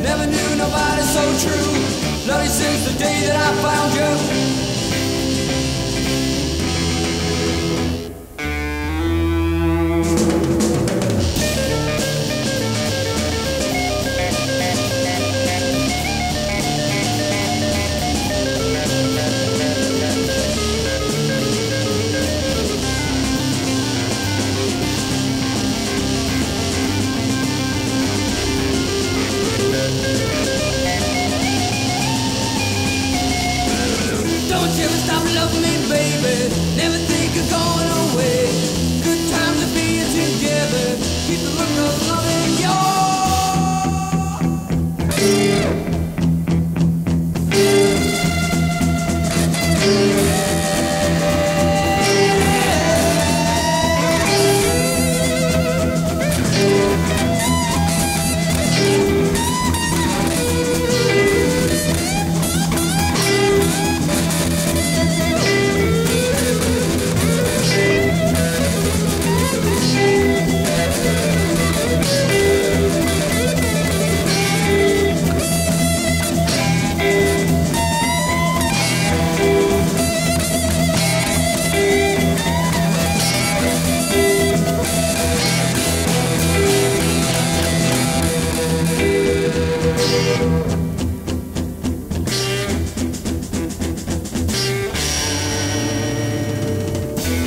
Never knew nobody so true. You since the day that I found you. Never think of going.